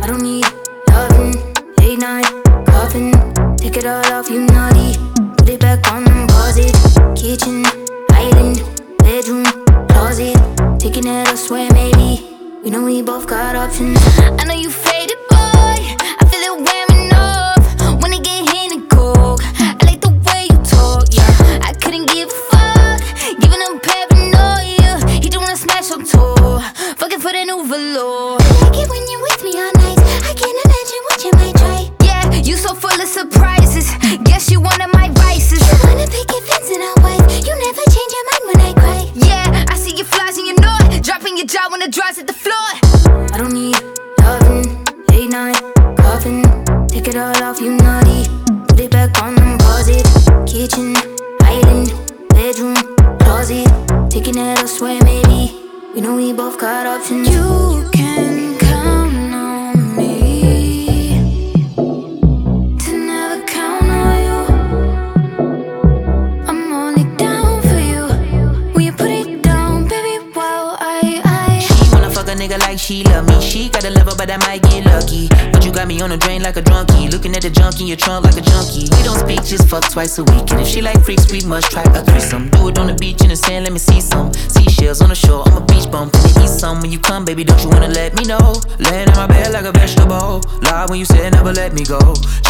I don't need loving, late night. Take it all off, you naughty. Put it back on closet, kitchen, island, bedroom, closet. Taking it elsewhere, maybe. We know we both got options. I know you fake. Fucking for the new velour. I like it when you're with me all night. I can't imagine what you might try. Yeah, you so full of surprises. Guess you one of my vices. You wanna pick your fence and I'll wife. You never change your mind when I cry. Yeah, I see your flies and you know it. Dropping your jaw when the dries at the floor. I don't need loving, late night, coughing. Take it all off, you naughty. Put it back on and pause it. Kitchen, island, bedroom, closet. Taking it elsewhere, maybe. We know we both got options. You can count on me to never count on you. I'm only down for you when you put it down, baby. Wow, I, I. She wanna fuck a nigga like she love me. She got a lover, but I might get lucky. But you got me on the drain like a drunkie. Looking at the junk in your trunk like a junkie. We don't speak, just fuck twice a week. And if she like freaks, we must try a threesome. Do it on the beach in the sand, let me see some. Seashells on the shore, some when you come, baby? Don't you wanna let me know? Laying in my bed like a vegetable. Lie when you said never let me go.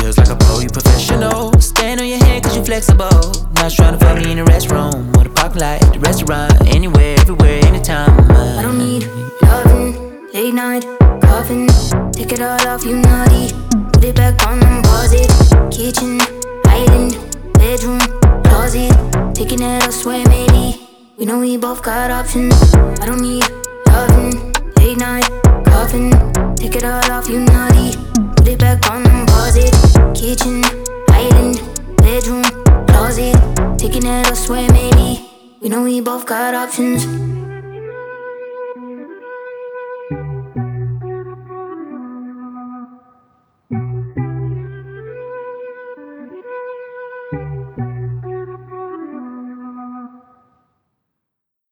Just like a pro, you professional. Stand on your head cause you flexible. Not trying to fuck me in the restroom or the parking lot, the restaurant, anywhere, everywhere, anytime. I don't need loving, late night, coughing. Take it all off, you naughty. Put it back on and it. Kitchen, island, bedroom, closet. Taking it elsewhere, maybe. We know we both got options. I don't need loving, late night, coughing. Take it all off, you naughty. Put it back on and pause it. Kitchen, island, bedroom, closet. Taking it elsewhere, maybe. We know we both got options.